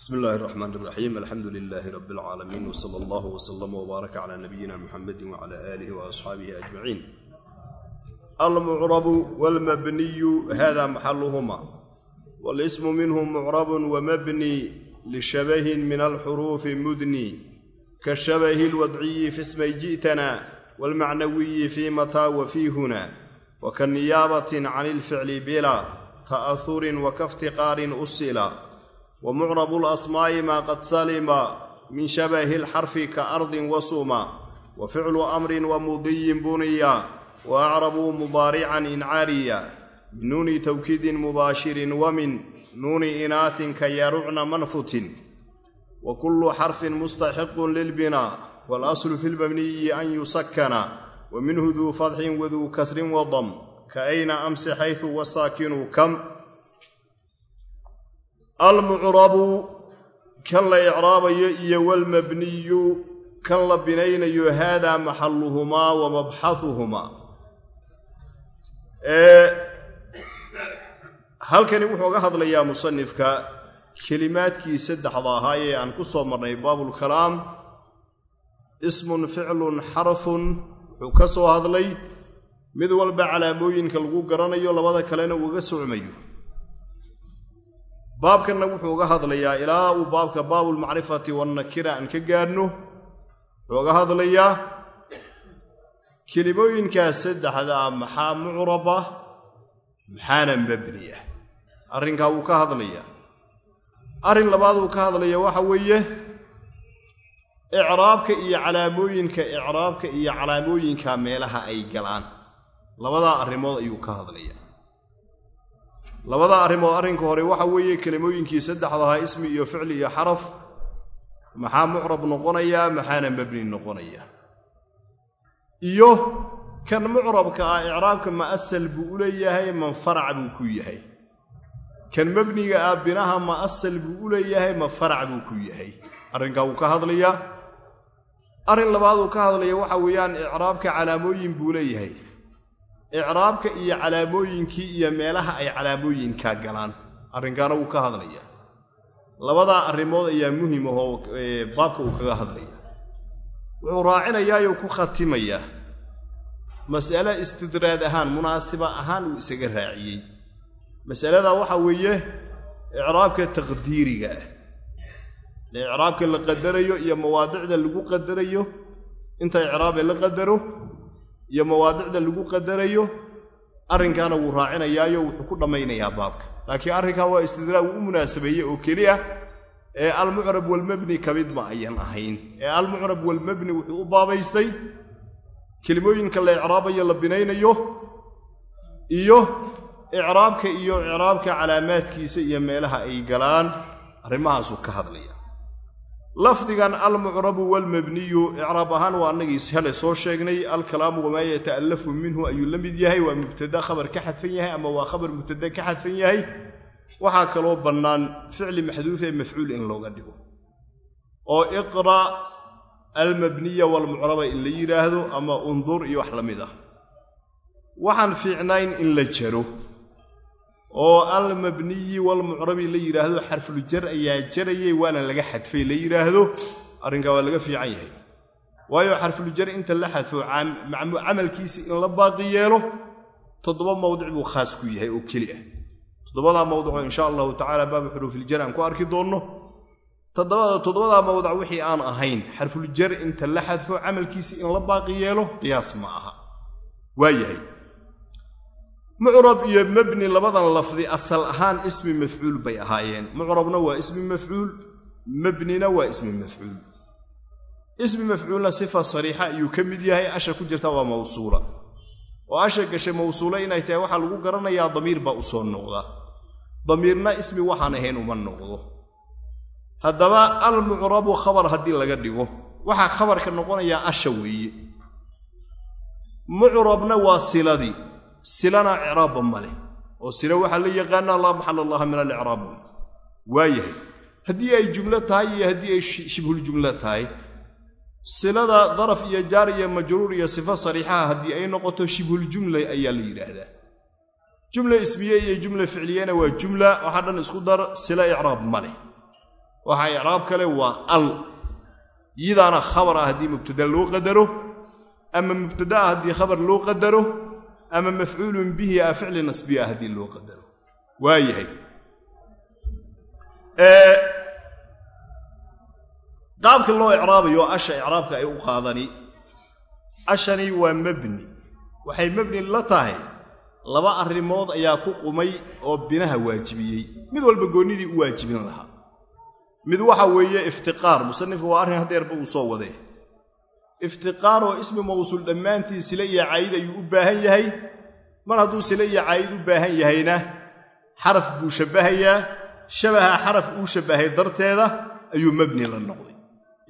bsmi illaahi raxmaan raxiim alxamdu lilaahi rabi alcaalamiin wsala allahu wslama wbaaraka cala nabiyina muxamedi wcala aalihi waasxaabihi ajmaciin almucrabu walmabniyu hada maxaluhuma walismu minhu mucrabun wamabni lishabahin min alxuruufi mudni. Kashabahi lwadciyi fi smay ji'tana waalmacnawiyi fi mataa wa fi huna. Wakaniyaabatin can ilficli bila ta'ahurin wakaftiqaarin usila wmucrabu lasmaa'i maa qad salima min shabahi alxarfi ka ardin wasuma wa ficlu amrin wa mudiyin buniya wa acrabuu mudaarican incaariya min nuuni tawkiidin mubaashirin wa min nuuni inaatin ka yarucna manfutin. Wa kullu xarfin mustaxiqun lilbinaa waalaslu fi lmabniyi an yusakana wa minhu duu fadxin waduu kasrin wadam ka ayna amsi xaysu wasaakinu kam almucrabu kan la icraabayo iyo walmabniyu kan la binaynayo haadaa maxaluhumaa wa mabxahuhumaa halkani wuxuu ga hadlayaa musanifka kelimaadkii saddexda ahaa ee aan ku soo marnay baabulkalaam ismun ficlun xarfun wuxuu ka soo hadlay. Mid walba calaamooyinka lagu garanayo labada kalena uuga socmayo baabkanna wuxuu ga hadlayaa ilaa uu baabka baabulmacrifati wannakira aan ka gaadhno wuxuu ga hadlayaa kelimooyinkaas saddexdaa maxaa mucraba maxaana mabni ah. Arrinkaa wuu ka hadlayaa. Arrin labaad uu ka hadlaya waxa weeye icraabka iyo calaamooyinka icraabka iyo calaamooyinka meelaha ay galaan. Labadaa arrimood ayuu ka hadlayaa labada arrimood arrinka hore waxa weeye kelimooyinkii saddexdahaa ismi iyo ficli iyo xaraf. Maxaa mucrab noqonayaa maxaana mabni noqonaya? Iyo kan mucrabka ah icraabka ma asal buu u leeyahay man farac buu ku yahay. Kan mabniga ah binaha ma asal buu u leeyahay ma farac buu ku yahay. Arrinkaa wuu ka hadlayaa? Arrin labaad uu ka hadlaya waxa weeyaan icraabka calaamooyin buu leeyahay icraabka iyo calaamooyinkii iyo meelaha ay calaamooyinka galaan. Arrinkaana wuu ka hadlaya labadaa arrimood ayaa muhiim ahoo baabka uu kaga hadlaya wuxuu raacinayaayoo ku khatimayaa. Mas'ale istidraad ahaan munaasiba ahaan uu isaga raaciyey. Mas'aladaa waxaa weeye icraabka taqdiiriga ah. Icraabka la qadarayo iyo mawaadicda lagu qadarayo inta icraabe la qadaro iyo mawaadicda lagu qadarayo arrinkaana wuu raacinayaayo wuxuu ku dhammaynayaa baabka. Laakiin arrinkaa waa istidraa uu u munaasabeeyey oo keliya ee almucrab walmabni ka mid ma ayan ahayn. Ee almucrab walmabni wuxuu u baabaystay kelimooyinka la icraabayo la binaynayo iyo icraabka iyo icraabka calaamaadkiisa iyo meelaha ay galaan arrimahaasuu ka hadlaya lafdigan almucrabu walmabniyu icraab ahaan waa annagiis hele soo sheegnay. Alkalaamu wamaa yata'allafu minhu ayuu la mid yahay. Waa mubtada khabar ka xadfan yahay ama waa khabar mubtada ka xadfan yahay? Waxaa kaloo bannaan ficli maxduuf ee mafcuul in looga dhigo. Oo iqra' almabniya walmucraba in la yidhaahdo ama undur iyo wax la mid ah. Waxaan fiicnayn in la jaro oo almabniyi walmucrabi la yidhaahdo xarfuljar ayaa jarayay waana laga xadfay la yidhaahdo arrinkaa waa laga fiican yahay. Waayo xarfuljar inta la xadfo camalkiisi in la baaqi yeelo toddoba mawdic buu khaas ku yahay oo keli ah. Toddobadaa mawdicoo insha allahu tacala baabu xuruufiljar aan ku arki doonno. Toddobadaa mawdic wixii aan ahayn xarfuljar inta la xadfo camalkiisi in la baaqi yeelo qiyaas ma aha. Waa yahay mucrab iyo mabni labadan lafdi asal ahaan ismi mafcuul bay ahaayeen. Mucrabna waa ismi mafcuul mabnina waa ismi mafcuul. Ismi mafcuulna sifa sariixa ayuu ka mid yahay asha ku jirta waa mawsuula. Oo asha gashay mawsuula inay tahay waxaa lagu garanayaa damiir baa u soo noqda. Damiirna ismi waxaan ahayn uma noqdo. Haddaba almucrabu khabar haddii laga dhigo waxaa khabarka noqonayaa asha weeye. Mucrabna waa siladii silana icraabba ma leh. oo sila waxaa la yaqaanaa laa maxal allaha min alicraab wey waa yahay haddii ay jumlo tahay iyo haddii ay shibhuljumlo tahay silada daraf iyo jaar iyo majruur iyo sifo sariixaha haddii ay noqoto shibhuljumla ayaa la yidhaahdaa. Jumla ismiye iyo jumla ficliyena waa jumla waxaa dhan isku dar sila icraab ma leh. Waxaa icraab kale waa al. Iyadaana khabar ah haddii mubtada loo qadaro ama mubtada ah haddii khabar loo qadaro ama mafcuulun bihi ah ficli nasbiya haddii loo qadaro. Waayahay. Qaabka loo icraabayo asha icraabka ay u qaadani ashani waa mebni waxay mebni la tahay laba arrimood ayaa ku qumay oo binaha waajibiyey. Mid walba goonnidii u waajibin lahaa. Mid waxa weeye iftiqaar musanifka waa arrin hadeerba uu soo wadee iftiqaar oo ismi mawsuul dhammaantii sile iyo caayid ayuu u baahan yahay. Mar hadduu sile iyo caayid u baahan yahayna xaraf buu shabbahayaa shabaha xaraf uu shabbahay darteeda ayuu mebni la noqday.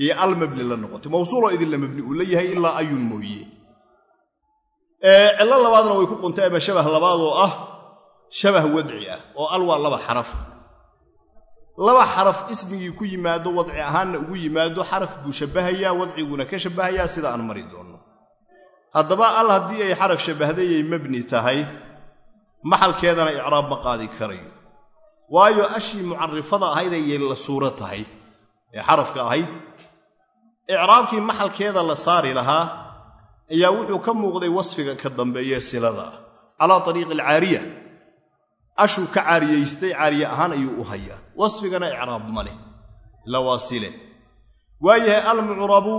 Iyo al mebni la noqotay. Mawsuuloo idinla mebni uu la yahay ilaa ayun mooye. Cillo labaadna way ku quntay ama shabah labaad oo ah shabah wadci ah oo al waa laba xaraf laba xaraf ismigii ku yimaado wadci ahaanna ugu yimaado xaraf buu wadciguna ka shabbahayaa sida aan mari doonno. Haddaba al haddii ay xaraf shabbahday mebni tahay maxalkeedana icraab ma qaadi karayo. Waayo ashii mucarifada ahayd ayay la suuro tahay ee xarafka ahayd. Icraabkii maxalkeeda la saari lahaa ayaa wuxuu ka muuqday wasfiga ka dambeeye silada calaa ariiqi alcaariya ashuu ka caariyaystay caariye ahaan ayuu u hayaa. Wasfigana icraab ma leh. Ila waa sile waayahay almucrabu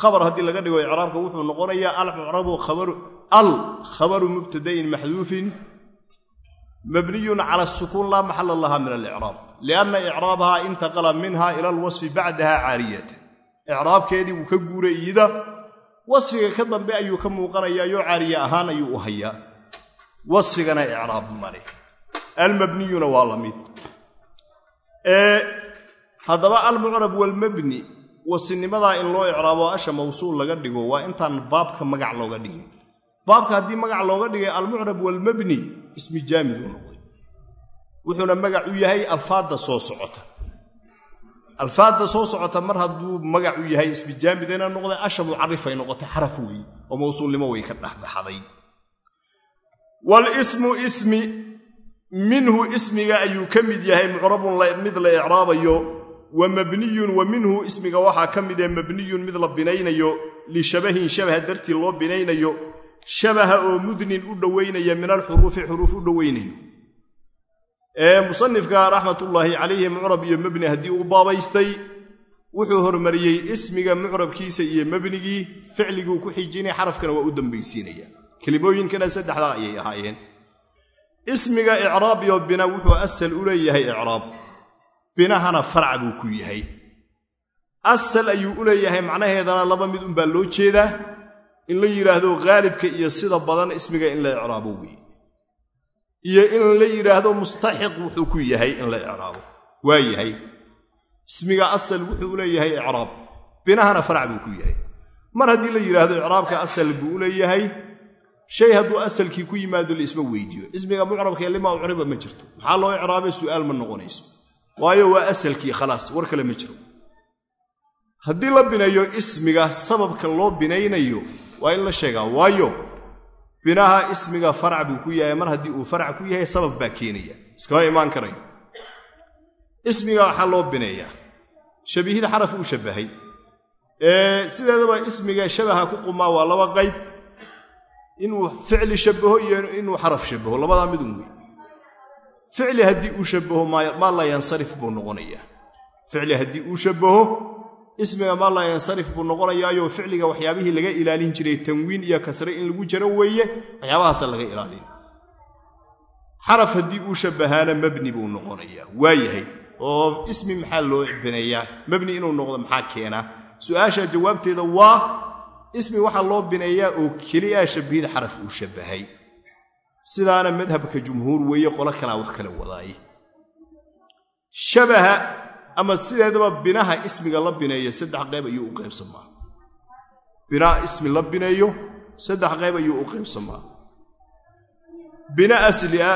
khabar haddii laga dhigo icraabka wuxuu noqonayaa almucrabu al khabaru mubtadain maxduufin mabniyun cala asukuun laa maxala laha min alicraab. Lianna icraabaha intaqala minha ila alwasfi bacdaha caariyatan icraabkeedii wuu ka guuray iyida wasfiga ka dambe ayuu ka muuqanayaayoo caariye ahaan ayuu u hayaa. Wasfigana icraab male almabniyuna waa la mid. Haddaba almucrab walmabni wasinimadaa in loo icraabo asha mawsuul laga dhigo waa intaan baabka magac looga dhigin. Baabka haddii magac looga dhigay almucrab walmabni ismi jaamiduu noqday. Wuxuuna magac u yahay alfaadda soo socota. Alfaadda soo socota mar hadduu magac u yahay ismi jaamidayna noqday asha mucarifay noqotay xaraf weeye oo mawsuulnimo way ka dhexbaxday. Walismu ismi minhu ismiga ayuu ka mid yahay mucrabun mid la icraabayo wa mabniyun wa minhu ismiga waxaa ka mid ee mabniyun mid la binaynayo lishabahin shabaha dartii loo binaynayo shabaha oo mudnin u dhowaynaya min alxuruufi xuruuf u dhowaynayo musanifka raxmatullaahi calayhi mucrab iyo mebni haddii uu baabaystay wuxuu hormariyey ismiga mucrabkiisa iyo mebnigii ficliguu ku xijinay xarafkana waa u dambaysiinaya. Kelimooyinkana saddexdaa ayay ahaayeen ismiga icraab iyo bina wuxuu asal u leeyahay icraab. Binahana farc buu ku yahay. Asal ayuu u leeyahay macnaheedana laba mid unbaa loo jeedaa in la yidhaahdo khaalibka iyo sida badan ismiga in la icraabo weeye. Iyo in la yidhaahdo mustaxiq wuxuu ku yahay in la icraabo. Waa yahay. Ismiga asal wuxuu u leeyahay icraab. Binahana farac buu ku yahay. Mar haddii la yidhaahdo icraabka asal buu u leeyahay shay hadduu asalkii ku yimaado laisma weydiiyo ismiga mucrabkee lima ucriba ma jirto. Maxaa loo icraabay? Su'aal ma noqonayso. Waayo waa asalkii khalaas war kale ma jiro. Haddii la bineeyo ismiga sababka loo binaynayo waa in la sheegaa waayo binaha ismiga farac buu ku yahay. Mar haddii uu farac ku yahay sabab baa keenaya. Iskama imaan karayo ismiga waxaa loo bineeyaa. Shabihida xaraf uu shabbahay. Sideedaba ismiga shabaha ku qumaa waa laba qayb inuu ficli shabbaho iyo inuu xaraf shabbaho. Labadaa midun wey ficli haddii uu shabbaho maa laa yansarif buu noqonayaa. Ficli haddii uu shabbaho ismiga maa laa yansarif buu noqonayaayo ficliga waxyaabihii laga ilaalin jiray tanwiin iyo kasre in lagu jaro weeye waxyaabahaasa laga ilaalin. Xaraf haddii uu shabbahaana mabni buu noqonayaa. Waa oo ismi maxaa loo bineeyaa mabni inuu noqdo maxaa keenaa su'aasha jawaabteeda waa ismi waxaa loo bineeyaa oo keliya shabbihid xaraf uu shabbahay sidaana madhabka jumhuur weeye qolo kalaa wax kala wadaaye shabaha ama sideedaba binaha ismiga la bineeyo saddex qayb ayuu u qaybsamaa binaa ismi la bineeyo saddex qayb ayuu u qaybsamaa bina aslia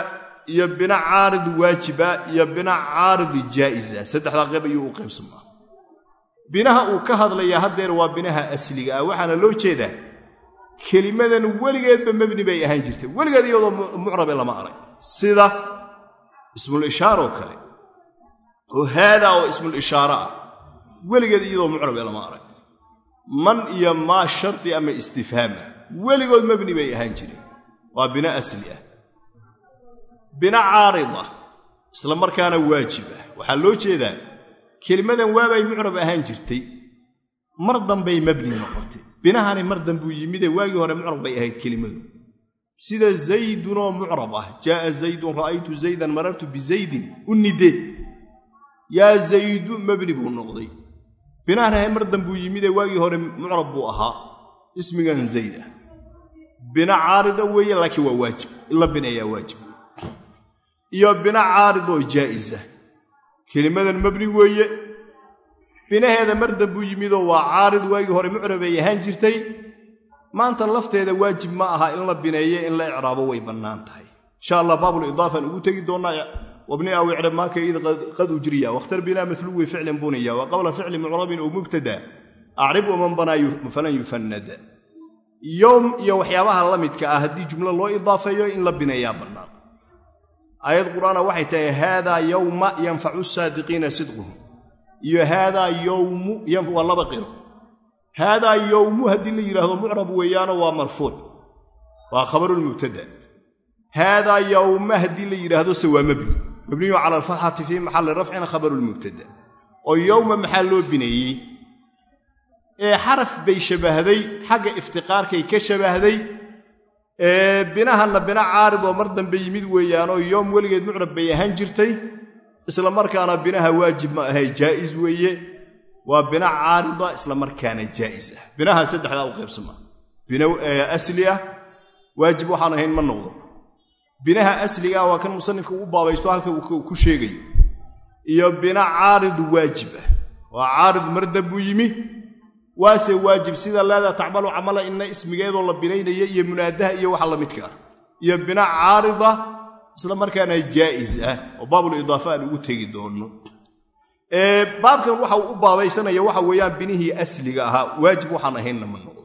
iyo bina caarid waajiba iyo bina caarid jaa'isa saddexdaa qayb ayuu u qaybsamaa binaha uu ka hadlayaa haddeer waa binaha asliga ah. Waxaana loo jeedaa kelimadan weligeedba mebni bay ahaan jirtay. Weligeed iyadoo mucrabe lama arag. Sida ismul ishaaroo kale oo haadaa oo ismul ishaara ah. Weligeed iyadoo mucrab ee lama arag. Man iyo maa shardi ama istifhaam ah weligood mabni bay ahaan jireen waa bina asli ah. Bina caarida isla markaana waajib ah. Waxaa loo jeedaa kelimadan waabay mucrab ahaan jirtay mar dambay mabni noqotay. Binahani mar dambuu yimide waagii hore mucrab bay ahayd kelimadu. Sida zaydunoo mucrab ah jaaa zaydun ra'aytu zaydan marartu bizaydin u nide yaa zaydu mabni buu noqday. Binahanahay mar dambuu yimide waagii hore mucrab buu ahaa. Ismigan zayd ah. Bina caarida weeye laakiin waa waajib. In la binayaa waajib. Iyo bina caaridoo jaa'isa kelimadan mabni weeye. Binaheeda mar dambuu yimidoo waa caarid waagii hore mucrab ay ahaan jirtay. Maanta lafteeda waajib ma aha in la bineeye in la icraabo way bannaan tahay. Insha allah baabulidaafaan ugu tegi doonnaa wabni aw icrab maaka id qad ujriya. Wakhtar binaa matluwi ficlin buniya wa qabla ficli mucrabin oo mubtada. Acrib uman banaa falan yufanada yowm iyo waxyaabaha la midka ah haddii jumlo loo idaafeeyo in la bineeyaa bannaan aayad qur'aana waxay tahay haadaa yowma yanfacu saadiqiina sidquhum. Iyo haadaa yowmu waa laba qiro. Haadaa yowmu haddii la yidhaahdo mucrab weeyaano waa marfuuc waa khabarulmubtada haadaa yowma haddii la yidhaahdo se waa mabni. Mabniyu cala alfatxati fii maxalli rafcin khabarulmubtada oo yowma maxaa loo bineeyey ee xaraf bay shabbahday xagga iftiqaarkay ka shabbahday binahanna bina caarid oo mar dambe yimid weeyaanoo yoom weligeed mucrab bay ahaan jirtay. Isla markaana binaha waajib ma ahay jaa'is weeye. Waa bina caarida isla markaana jaa'is ah. Binaha saddexdaa u qaybsama bina asli ah waajib waxaan ahayn ma noqdo. Binaha asliga ah waa kan musanifka u baabaysto halka ku sheegayo. Iyo bina caarid waajib ah. Waa caarid mar dambuu yimi waase waajib sida laada tacmalu camala inna ismigeedoo la binaynaya iyo munaadaha iyo waxa la midka ah. Iyo bina caarida isla markaana jaa'is ah oo baabulidaafa aan ugu tegi doonno. Baabkan waxa uu u baabaysanaya waxa weeyaan binihii asliga ahaa waajib waxaan ahaynna ma noqdo.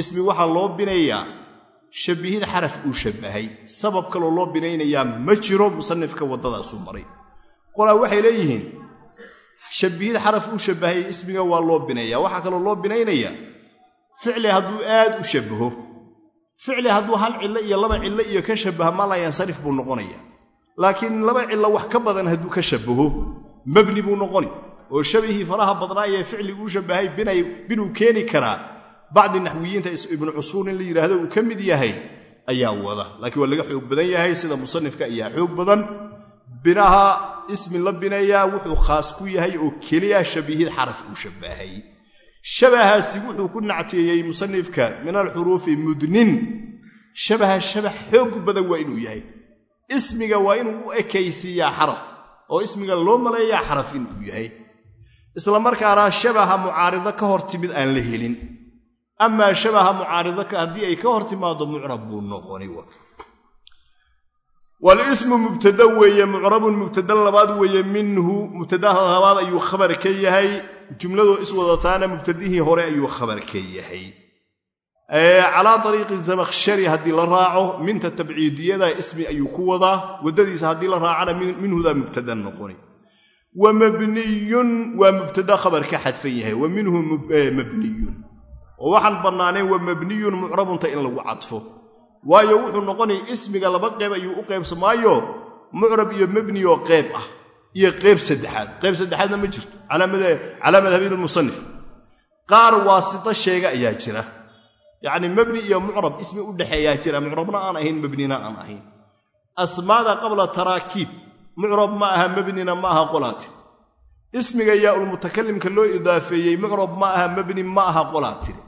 Ismi waxaa loo binayaa shabbihid xaraf uu shabbahay. Sabab kaloo loo binaynayaa ma jiro musanifka waddadaasuu maray. Qolaa waxay leeyihiin shabbihid xaraf uu shabbahay ismiga waa loo binayaa waxaa kaloo loo binaynayaa ficli hadduu aad u shabbaho. Ficli hadduu hal cillo iyo laba cillo iyo ka shabbaha ma la buu noqonaya. Laakiin laba cillo wax ka badan hadduu ka shabbaho mabni buu noqoni. Oo shabihii faraha badnaa ee ficli uu shabbahay binuu keeni karaa. Bacdi naxwiyiinta ibnu cusfuur in la yidhaahdo uu ka mid yahay ayaa wada. Laakiin waa laga xoog badan yahay sida musanifka ayaa xoog badan. Binaha ismi la bineeyaa wuxuu khaas ku yahay oo keliya shabihid xaraf uu shabbahay shabahaasi wuxuu ku nacteeyey musanifka min alxuruufi mudnin. Shabaha shabax xoog badan waa inuu yahay. Ismiga waa inuu u ekaysiiyaa xaraf oo ismiga loo maleeyaa xaraf inuu yahay. Isla markaana shabaha mucaarido ka hor timid aan la helin. Amaa shabaha mucaarido haddii ay ka hor timaado mucrab buu noqoni walismu mubtada weeye mucrabun mubtada labaad weeye minhu mubtadaha labaad ayuu khabar ka yahay. Jumladoo iswadataana mubtadihii hore ayuu khabar ka yahay. Calaa ariiqi zamakhshari haddii la raaco minta tabciidiyada ismi ayuu ku wadaa. Waddadiisa haddii la raacana minhudaa mubtada noqoni. Wa mabniyun waa mubtada khabar ka xadfan yahay. Wa minhu mabniyun. Oo waxaan bannaaneen wa mabniyun mucrabunta in lagu cadfo waayo wuxuu noqonaya ismiga laba qeyb ayuu u qaybsamaayo mucrab iyo mabni oo qeyb ah iyo qeyb saddexaad. Qeyb saddexaadna ma jirto. Calaa madhabin lmusanif qaar waasito sheega ayaa jira. Yacni mabni iyo mucrab ismi u dhexeeyaa jira. Mucrabna aan ahayn mabnina aan ahayn. Asmaada qabla taraakiib. Mucrab ma aha mabnina ma aha qolaate ismiga yaaulmutakalimka loo idaafeeyey mucrab ma aha mabni ma aha qolaatire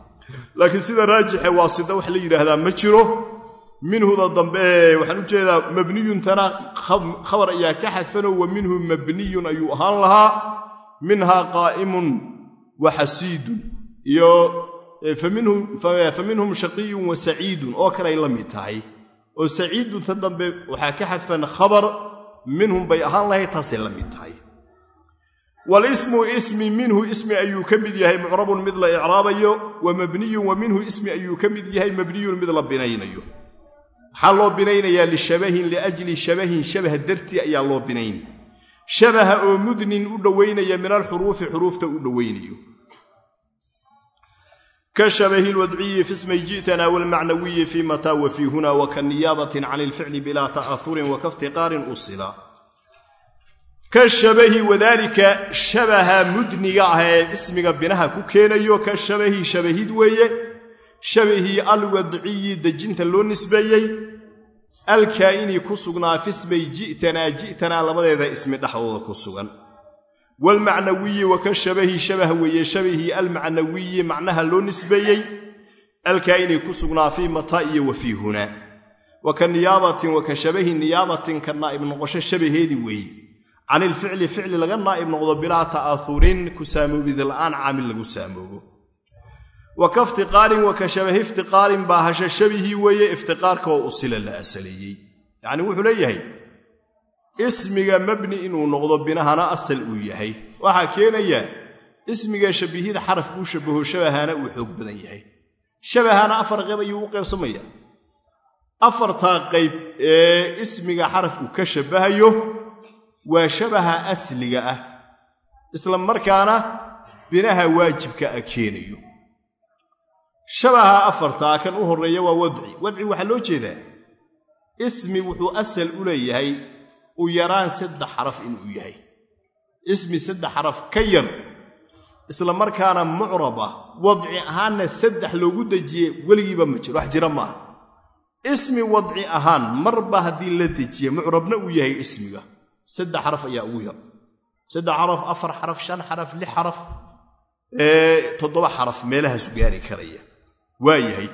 laakiin sida raajixe waasita wax la yidhaahdaa ma jiro minhuda dambe waxaan u jeedaa mabniyuntana khabar ayaa ka xadfanoo wa minhu mabniyun ayuu ahaan lahaa minhaa qaa'imun wa xasiidun iyo fa minhum shaqiyun wa saciidun oo kaley la mid tahay. Oo saciidunta dambe waxaa ka xadfan khabar minhum bay ahaan lahayd taasay la mid tahay. Walismu ismi minhu ismi ayuu ka mid yahay mucrabun mid la icraabayo wa mabniyun ismi ayuu ka mid yahay mabniyun mid la binaynayo maxaa loo binaynayaa lishabahin liajli shabahin shabah dartii ayaa loo binayni shabaha oo mudnin u dhowaynaya min alxuruufi xuruufta u dhowaynayo ka shabahi lwadciyi fi smay ji'tana waalmacnawiyi fii mataa wa fii huna wa ka niyaabatin can ilficli bilaa ta'ahurin wa kaftiqaarin usila. Ka shabahi wadaalika shabaha mudniga ah ee ismiga binaha ku keenayo ka shabahi shabahid weeye shabahii alwadciyi dejinta loo nisbeeyey alkaa'ini ku sugnaa fismay ji'tanaa ji'tanaa labadeeda ismi dhexdooda ku sugan. Waalmacnawiyi wa ka shabahi shabah weeye shabahii almacnawiyi macnaha loo nisbeeyey alkaa'ini ku sugnaa fii mataa iyo wa fii huna wa ka niyaabatin wa ka shabahi niyaabatin ka naa'ib noqosho shabaheedi weeye can ilficli ficli laga naa'ib noqdo bilaa ta'ahurin ku saamoobid la'aan caamil lagu saamoobo wa ka iftiqaarin wa ka shabahi iftiqaarin baa hasha shabihii weeye iftiqaarka oo usila la asaleeyey yacni wuxuu leeyahay ismiga mabni inuu noqdo binahana asal uu yahay. Waxaa keenaya ismiga shabihida xaraf uu shabaho shabahana uu xoog badan yahay. Shabahana afar qayb ayuu u qaybsamaya. Afartaa qayb ee ismiga xaraf uu ka shabahayo waa shabaha asliga ah. Isla markaana binaha waajibka a keenayo shabaha afartaa kan u horreeya waa wadci. Wadci waxaa loo jeedaa ismi wuxuu asal u leeyahay u yaraan saddex xaraf inuu yahay. Ismi saddex xaraf ka yar isla markaana mucrab ah. Wadci ahaanna saddex loogu dejiye weligiiba ma jiro. Wax jira maaha ismi wadci ahaan marba haddii la dejiye mucrabna uu yahay ismiga. Saddex xaraf ayaa ugu yar. Saddex xaraf afar xaraf shan meelahaasu gaari karaya waa yahay.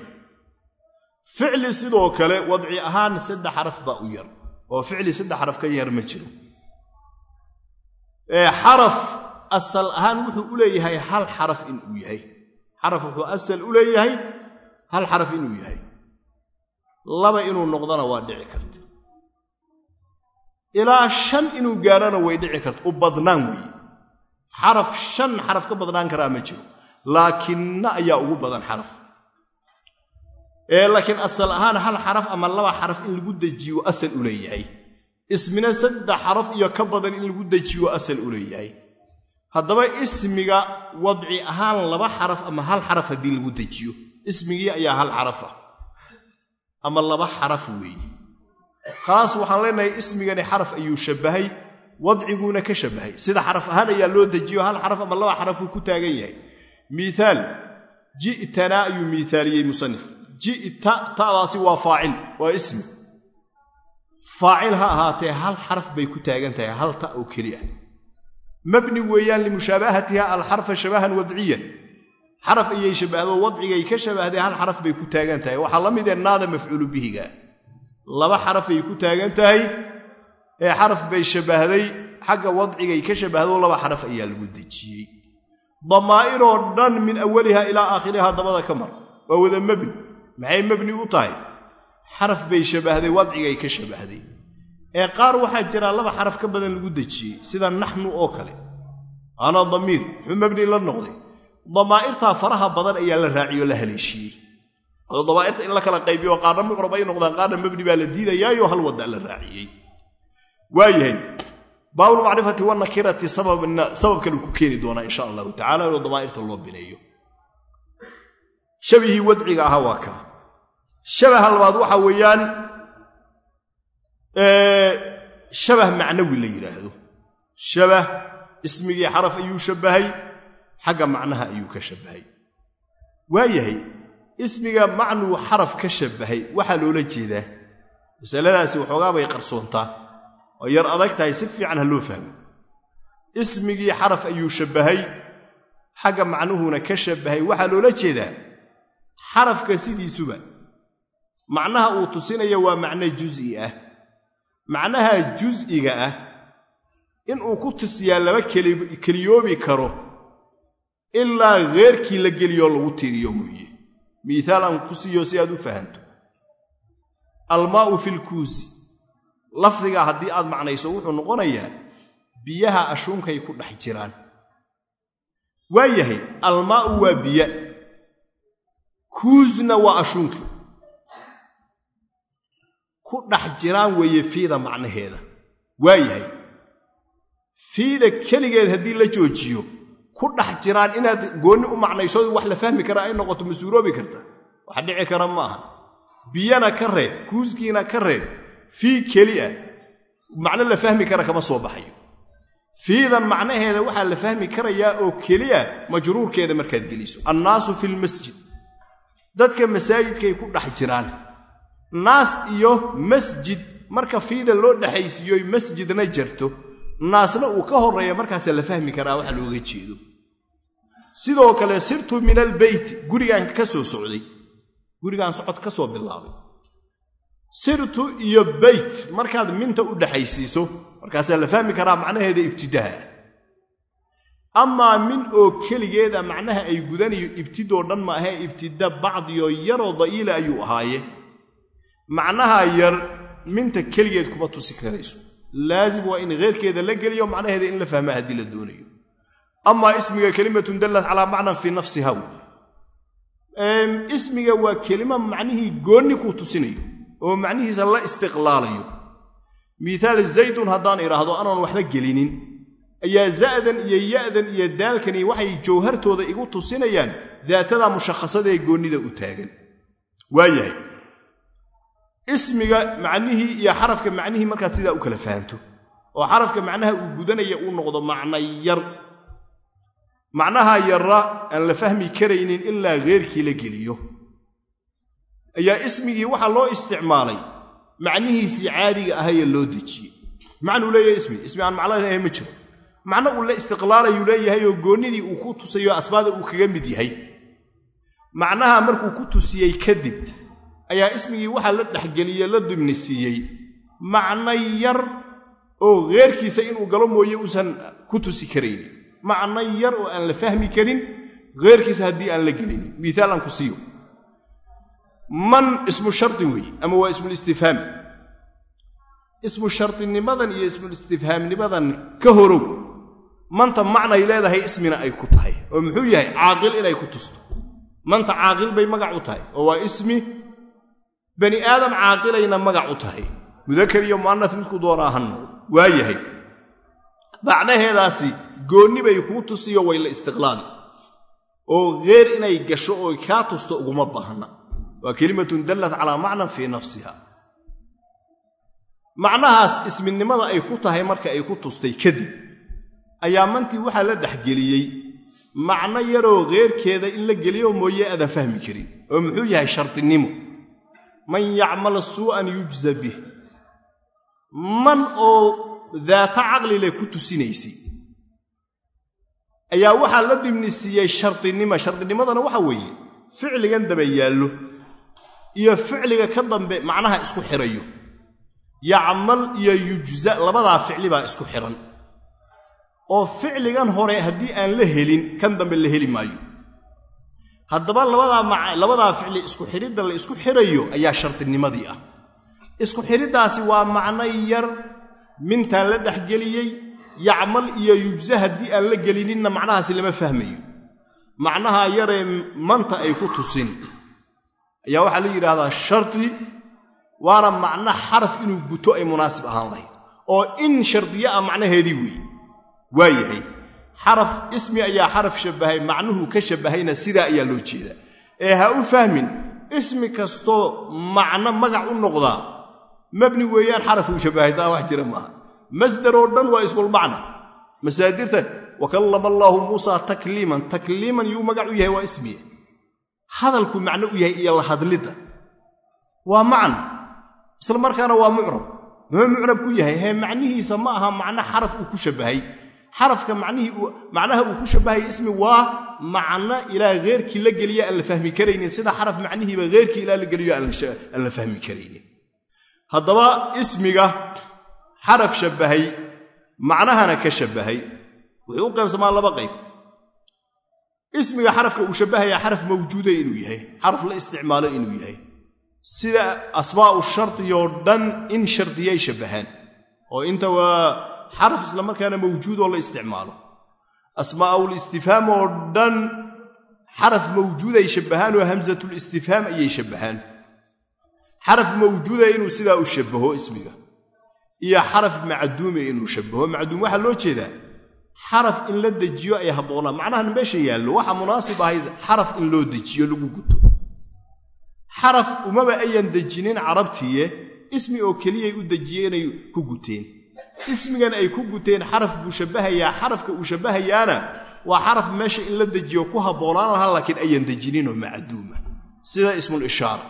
Ficli sidoo kale wadci ahaan saddex xaraf baa u yar oo ficli saddex xaraf ka yar ma jiro. Xaraf asal ahaan wuxuu u leeyahay hal xaraf inuu yahay. Xaraf wuxuu asal u leeyahay hal xaraf inuu yahay. Laba inuu noqdana waa dhici karta. Ilaa shan inuu gaarhana way dhici karta u badnaan weeye. Xaraf shan xaraf ka badnaan karaa ma jiro laakinna ayaa ugu badan xaraf laakiin asal ahaan hal xaraf ama laba xaraf in lagu dejiyo asal u leeyahay. Ismina saddex xaraf iyo ka badan in lagu dejiyo asal u leeyahay. Haddaba ismiga wadci ahaan laba xaraf ama hal xaraf haddii lagu dejiyo. Ismigii ayaa hal xaraf ah ama laba xaraf weeye khalaas waxaan leenahay ismigani xaraf ayuu shabbahay wadciguuna ka shabbahay. Sida xaraf ahaan ayaa loo dejiyo hal xaraf ama laba xarafuu ku taagan yahay. Miiaal ji'tanaa ayuu miaaliyey musanif ji'ta ta'daasi waa faacil waa ismi. Faacil ha ahaatee hal xaraf bay ku taagan tahay hal ta oo keliya. Mabni weeyaan limushaabahatiha alxarfa shabahan wadciyan. Xaraf ayay shabbahdo wadcigay ka shabbahday hal xaraf bay ku taagan tahay. Waxaa la mid ee naada mafcuulu bihiga. Laba xarafay ku taagan tahay ee xaraf bay shabbahday xagga wadcigay ka shabbahdo laba xaraf ayaa lagu dejiyey. Damaa'iroo dhan min awaliha ilaa aakhiriha dabada ka mar. Waa wada mebni maxay mebni u tahay? Xaraf bay shabbahday wadcigay ka shabbahday ee qaar waxaa jira laba xaraf ka badan lagu dejiyey sida naxnu oo kale. Ana damiir muxuu mebni la noqday. Damaa'irtaa faraha badan ayaa la raaciyoo la haleeshiiyey oo damaa'irta in la kala qaybiyo qaarna mucrab ay noqdaan qaarna mebni baa la diidayaayo hal wadda la raaciyey. Waayahay baabulmacrifati wanakirati sabab kale ku keeni doonaa insha allahu tacala inoo damaa'irta loo bineeyo shabihii wadciga ahaa waa kaa shabaha labaad waxaa weeyaan shabah macnawi la yidhaahdo shabah ismigii xaraf ayuu shabbahay xagga macnaha ayuu ka shabbahay waayahay ismiga macnuu xaraf ka shabbahay waxaa loola jeedaa. Masaladaasi waxoogaa bay qarsoontaa oo yar adag tahay si fiican ha loo fahmo ismigii xaraf ayuu shabbahay xagga macnuhuna ka shabbahay waxaa loola jeedaa xarafka sidiisuba. Macnaha uu tusinaya waa macno jus'i ah. Macnaha jus'iga ah inuu ku tusiyaa laba keliyoobi karo ilaa heerkii la geliyoo lagu tiiriyo mooye. Miihaal aan ku siiyo si aad u fahanto. Almaa'u filkuusi lafdiga haddii aad macnayso wuxuu noqonayaa biyaha ashuunkay ku dhex jiraan. Waa yahay almaa'u waa biya kuusna waa ashuunki ku dhex jiraan weeye fiida macnaheeda. Waa yahay fiida keligeed haddii la joojiyo ku dhex jiraan inaad goonni u macnayso wax la fahmi kara ay noqoto ma suuroobi karta. Wax dhici kara ma aha. Biyana ka reeb kuuskiina ka reeb fii keli ah macno la fahmi kara kama soo baxayo. Fiidan macnaheeda waxaa la fahmi karayaa oo keliya majruurkeeda markaad geliso. Annaasu fi lmasjid dadka masaajidkay ku dhex jiraan. Naas iyo masjid marka fiida loo dhexaysiiyoy masjidna jarto naasna uu ka horreeya markaasaa la fahmi karaa waxa looga jeedo. Sidoo kale sirtu min albeyti gurigaan ka soo socday. Gurigaan socod ka soo bilaabay. Sirtu iyo beyt markaad minta u dhexaysiiso markaasaa la fahmi karaa macnaheeda ibtidaha amaa min oo keligeeda macnaha ay gudanayo ibtidoo dhan ma ahee ibtida bacdiyo yaroo da'iila ayuu ahaaye. Macnaha yar minta keligeed kuma tusi karayso. Laazim waa in keyrkeeda la geliyo macnaheeda in la fahmaa haddii la doonayo. Amaa ismiga kelimatun dallat calaa macnan fii nafsiha ismiga waa kelima macnihii goonni kuu tusinayo oo macnihiisa la istiqlaalayo. Miaal zaydun haddaan idhaahdo anoon waxba gelinin ayaa za'dan iyo ya'dan iyo daalkani waxay jawhartooda igu tusinayaan daatada mushakhasadee goonnida u taagan. Waayahay ismiga macnihii iyo xarafka macnihii markaad sidaa u kala fahanto oo xarafka macnaha uu gudanaya uu noqdo macna yar macnaha yarra aan la fahmi karaynin ilaa heerkii la geliyo. Ayaa ismigii waxaa loo isticmaalay macnihiisii caadiga ahayee loo dejiyey macnuu leeyahay ismi ismi aan macno lahayn ma jiro macno uu la istiqlaalayuu leeyahay oo goonnidii uu ku tusayo asbaada uu kaga mid yahay. Macnaha markuu ku tusiyey kadib ayaa ismigii waxaa la dhexgeliye la dimni siiyey macno yar oo heerkiisa inuu galo mooye uusan ku tusi karaynin macno yar oo aan la fahmi karin heerkiisa haddii aan la gelinin miaal aan ku siiyo. Man ismu shardin weeye ama waa ismulistifhaam ismu shardinimadan iyo ismulistifhaamnimadan ka horow manta macnay leedahay ismina ay ku tahay oo muxuu yahay caaqil inay ku tusto. Manta caaqil bay magac u tahay oo waa ismi bani aadam caaqilayna magac u tahay. Mudakar iyo mu'anas midku doonaa ha waa yahay. Macnaheedaasi goonni bay kuu tusiyo way la istiqlaali oo heer inay gasho oo kaa tusto uguma baahna. Waa kelimatun dallat calaa macnan fii nafsiha macnahaas isminimada ay ku tahay marka ay ku tustay kadib ayaa mantii waxaa la dhexgeliyey macno yaroo heerkeeda in la geliyo mooye aadan fahmi karin oo muxuu yahay shardinimo man yacmal suu'an yujza bih. Man oo daata caqlile ku tusinaysay. Ayaa waxaa la dimni siiyey shardinima shardinimadana waxa weeye ficligan daba yaallo iyo ficliga ka dambe macnaha isku xirayo. Yacmal iyo yujza labadaa ficli baa isku xiran oo ficligan hore haddii aan la helin kan dambe la heli maayo. Haddaba labadaa ficli isku xidhidda la isku xirayo ayaa shardinimadii ah. Isku xidhiddaasi waa macno yar mintaan la dhexgeliyey yacmal iyo yujza haddii aan la gelininna macnahaasi lama fahmayo. Macnaha yaree manta ay ku tusin. Ayaa waxaa la yidhaahdaa shardi waana macno xaraf inuu guto ay munaasib ahaan lahayd. Oo in shardiya ah macnaheedii weeye waa yahay. Xaraf ismi ayaa xaraf shabbahay macnuhu ka shabbahayna sidaa ayaa loo jeedaa ee ha u fahmin ismi kastoo macno magac u noqdaa mabni weeyaan xaraf uu shabbahay taa wax jira maaha. Masdaroo dhan waa ismulmacna masaadirta wakallama allaahu muusaa takliiman takliiman yuu magac u yahay waa ismiya hadalku macno u yahay iyo la hadlidda. Waa macna isla markaana waa mucrab. Muxuu mucrab ku yahay? Hee macnihiisa ma aha macno xaraf uu ku shabbahay xarafka macnaha uu ku shabbahaya ismi waa macno ilaa heerkii la geliya aan la fahmi karaynin. Sida xaraf macnihiiba heerkii ilaa la geliyo aan la fahmi karaynin. Haddaba ismiga xaraf shabbahay macnahana ka shabbahay wuxuu u qaybsamaa laba qayb ismiga xarafka uu shabbahaya xaraf mawjuuda inuu yahay xaraf la isticmaalo inuu yahay. Sida asmaa'u shardiyoo dhan in shardiyay shabbahaan oo inta waa xaraf islamarkaana mawjuudoo la isticmaalo. Asmaa'ul istifhaam oo dhan xaraf mawjuuday shabbahaan oo hamsatul istifhaam ayay shabbahaan. Xaraf mawjuuda inuu sidaa u shabbaho ismiga iyo xaraf macduuma inuu shabaho macduum waxaa loo jeedaa xaraf in la dejiyo ay habboonaan. Macnahan meesha yaallo waxaa munaasib ahayd xaraf in loo dejiyo lagu guto. Xaraf umaba ayan dejinin carabtiye ismi oo keliyay u dejiyeen inay ku guteen ismigan ay ku guteen xaraf buu shabbahayaa xarafka uu shabbahayaana waa xaraf meesha in la dejiyo ku habboonaan lahaa laakiin ayan dejininoo macduuma. Sida ismulishaara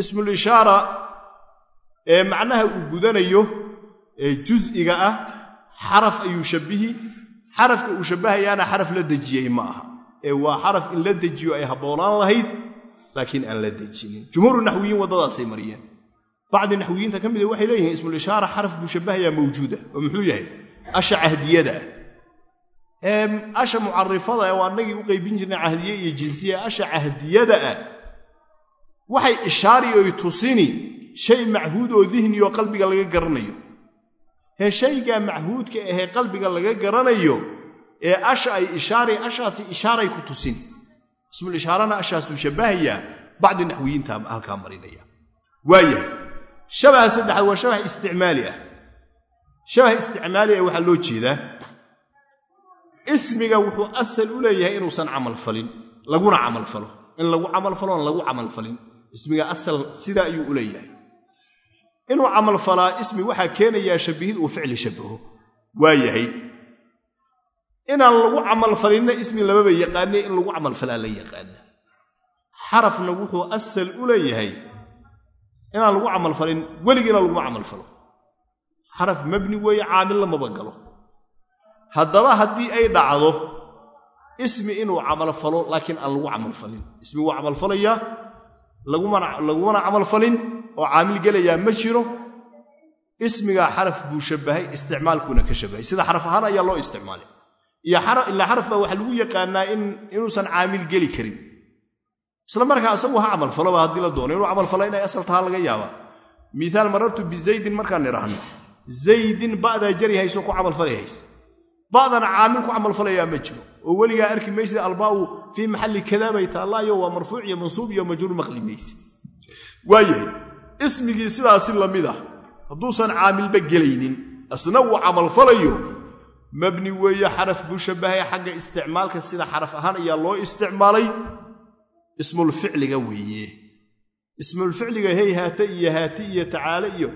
ismulishaara ee macnaha uu gudanayo ee jus'iga ah xaraf ayuu shabbihi xarafka uu shabbahayaana xaraf la dejiyey ma aha. Ee waa xaraf in la dejiyo ay habboonaan lahayd laakiin aan la dejinin. Jumhuuru naxwiyiin waddadaasay mariyeen bacdi naxwiyiinta ka mida waxay leeyihiin ismulishaara xaraf buu shabbahayaa mawjuuda oo muxuu yahay asha cahdiyada. Ah asha mucarifada ee annagii u qaybin jirnay cahdiye iyo jinsiya asha cahdiyada ah. Waxay ishaari oy tusini shay machuud oo dihni oo qalbiga laga garanayo. Hee shaygaa machuudka ahee qalbiga laga garanayo ee asha ay ishaari ashaasi ishaaray ku tusin. Ismulishaarana ashaasuu shabbahayaa bacdi naxwiyiinta halkaa marinaya. Waayahay shabaha saddexaad waa shabah isticmaali ah. Shabah isticmaali ah waxaa loo jeedaa ismiga wuxuu asal u leeyahay inuusan camalfalin laguna camalfalo in lagu camalfalo on lagu camalfalin ismiga asal sidaa ayuu u leeyahay. Inuu camalfalaa ismi waxaa keenayaa shabbihid uu ficli shabbaho waa yahay. Inaan lagu camalfalinna ismi lamaba yaqaane in lagu camalfalaa la yaqaana xarafna wuxuu asal u leeyahay inaan lagu camalfalin weligiina laguma camalfalo xaraf mabni weeye caamil lamaba galo. Haddaba haddii ay dhacdo ismi inuu camalfalo laakiin aan lagu camalfalin ismi wuu camalfalayaa lagumana camalfalin oo caamil gelayaa ma jiro. Ismigaa xaraf buu shabbahay isticmaalkuuna ka shabbahay sida xaraf ahaan ayaa loo isticmaalay. Ilaa xaraf baa waxaa lagu yaqaanaa inuusan caamil geli karin isla markaa isagu ha camalfaloba haddii la doono inuu camalfalo inay asal tahaa laga yaabaa miaal marartu bizaydin markaan nidhaahno zaydin ba'daa jari hayso ku camalfalay hayse. Ba'dana caamil ku camalfalayaa ma jiro. Oo weligaa arki maysid albaa'u fii maxalli kadaa taallaayo waa marfuuc iyo mansuub iyo majruur maqli mayse waayahay ismigii sidaasi la mid ah hadduusan caamilba gelaynin asna uu camalfalayo mabni weeye xaraf buu shabbahay xagga isticmaalka sida xaraf ahaan ayaa loo isticmaalay ismulficliga weeye. Ismulficliga hey haate iyo haati iyo tacaale iyo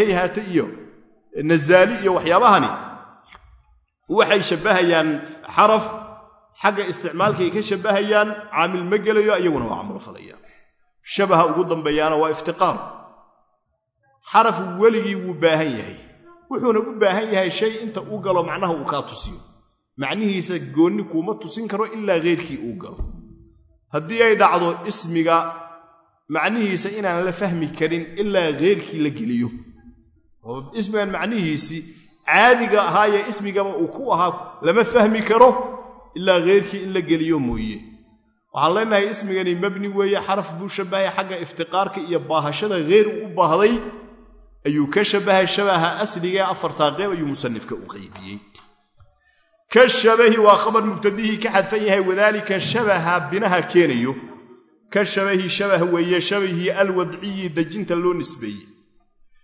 hey haate iyo nazaali iyo waxyaabahani waxay shabbahayaan xaraf xagga isticmaalkay ka shabbahayaan caamil ma gelayo iyaguna waa camalfalayaan shabaha ugu dambeeyaana waa iftiqaar. Xaraf weligii wuu baahan yahay. Wuxuuna u baahan yahay shay inta uu galo macnaha uu kaa tusiyo. Macnihiisa goonni kuuma tusin karo ilaa keyrkii uu galo haddii ay dhacdo ismiga macnihiisa inaan la fahmi karin ilaa keyrkii la geliyo. Oo ismigan macnihiisii caadiga ahaayee ismigaba uu ku ahaa lama fahmi karo ilaa keyrkii in la geliyo mooye. Waxaan leenahay ismigani mabni weeye xaraf buu shabbahay xagga iftiqaarka iyo baahashada kheyr u baahday ayuu ka shabbahay shabaha asligae afartaa qeyb ayuu musanifka u qaybiyey ka shabahi waa khabar mubtadihii ka xadfan yahay wadaalika shabaha binaha keenayo. Ka shabahi shabah weeye shabahii alwadciyi dejinta loo nisbeeyey.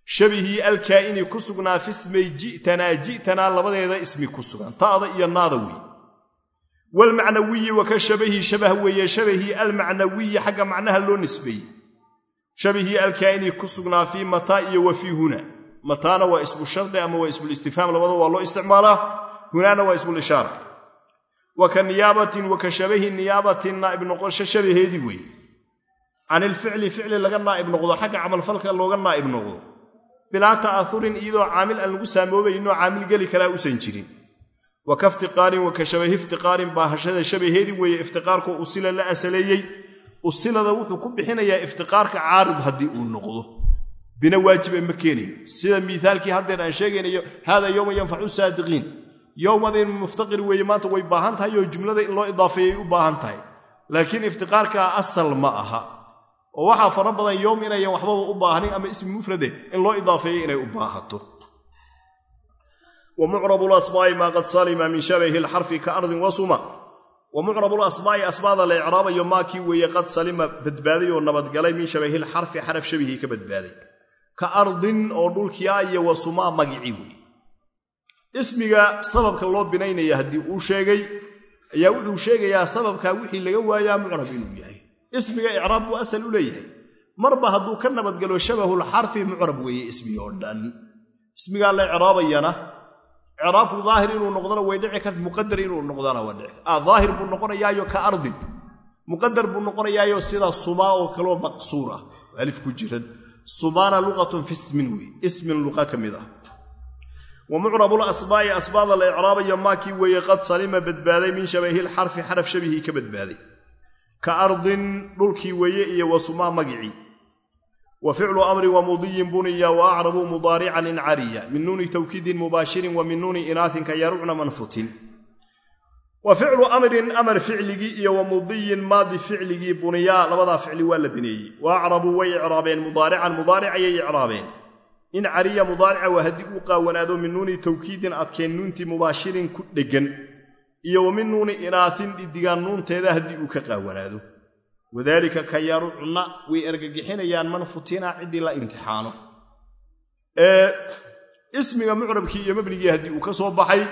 Shabihii alkaa'ini ku sugnaa fismay ji'tanaa ji'tanaa labadeeda ismi ku sugan ta'da iyo naada wey walmacnawiyi wa ka shabahii shabah weeye shabahii almacnawiyi xagga macnaha loo nisbeeyey. Shabihii alkaa'ini ku sugnaa fii mataa iyo wa fii huna mataana waa ismu shardi ama waa ismulistifhaam labada waa loo isticmaalaa hunaana waa ismulishaara wa ka niyaabatin wa ka shabahi niyaabatin naa'ib noqosho shabaheedii weeye can ilficli ficli laga naa'ib noqdo xagga camalfalka looga naa'ib noqdo. Bilaa ta'aurin iyadoo caamil aan lagu saamoobaynoo caamil geli karaa usan jirin. Wa ka iftiqaarin wa ka shabahi iftiqaarin baahashada shabaheedii weeye iftiqaarkoo usila la asaleeyey. Usilada wuxuu ku bixinayaa iftiqaarka caarid haddii uu noqdo. Bina waajiba ma keenayo. Sida miaalkii haddeer aan sheegaynayo haada yowma yanfacu saadiqiin yowmadin muftaqir weeye maanta way baahan tahay oo jumlada in loo idaafeeyay u baahan tahay. Laakiin iftiqaarkaa asal ma aha. Oo waxaa fara badan yowm inayan waxbaba u baahnin ama ismi mufrade in loo idaafeeyey inay u baahato. Wa mucrabu lasmaa'i maa qad salima min shabahi alxarfi ka ardin wasuma wa mucrabu lasmaa'i asmaada la icraabayo maakii weeye qad salima badbaaday oo nabadgalay min shabahi lxarfi xaraf shabihii ka badbaaday. Ka ardin oo dhulkiia iyo wa sumaa magicii wey ismiga sababka loo binaynaya haddii uu sheegay ayaa wuxuu sheegayaa sababkaa wixii laga waayaa mucrab inuu yahay. Ismiga icraab buu asal u leeyahay. Marba hadduu ka nabadgalo shabahulxarfi mucrab weeye ismigi oo dhan. Ismigaa la icraabayana icraabku daahir inuu noqdona way dhici karta muqadar inuu noqdana waa dhici daahir buu noqonayaayo ka ardin. Muqadar buu noqonayaayo sida sumaa oo kaloo maqsuur ah alif ku jiran. Sumaana luqatun fi wey ismin luqa ka mid ah wa mucrabul asbaa'i asbaada la icraabayo maakii weeye qad salima badbaaday min shabahilxarfi xaraf shabihii ka badbaaday ka ardin dhulkii weeye iyo wa sumaa magicii wa ficlu amrin wa mudiyin buniya wa acrabu mudaarican incariya min nuuni tawkiidin mubaashirin wa min nuuni inaatin ka yarucna manfutin wa ficlu amrin amar ficligii iyo wa mudiyin maadi ficligii buniyaa labadaa ficli waa la bineeyey wa way icraabeen mudaarican mudaaric ayay icraabeen in cariya mudaarica waa haddii uu qaawanaado min nuuni tawkiidin adkeen nuuntii mubaashirin ku dheggan iyo wa min nuuni inaatin dhidigaan nuunteeda haddii uu ka qaawanaado. Wadaalika ka yarucna way ergagixinayaan man futina ciddii la imtixaano. Ismiga mucrabkii iyo mabnigii haddii uu ka soo baxay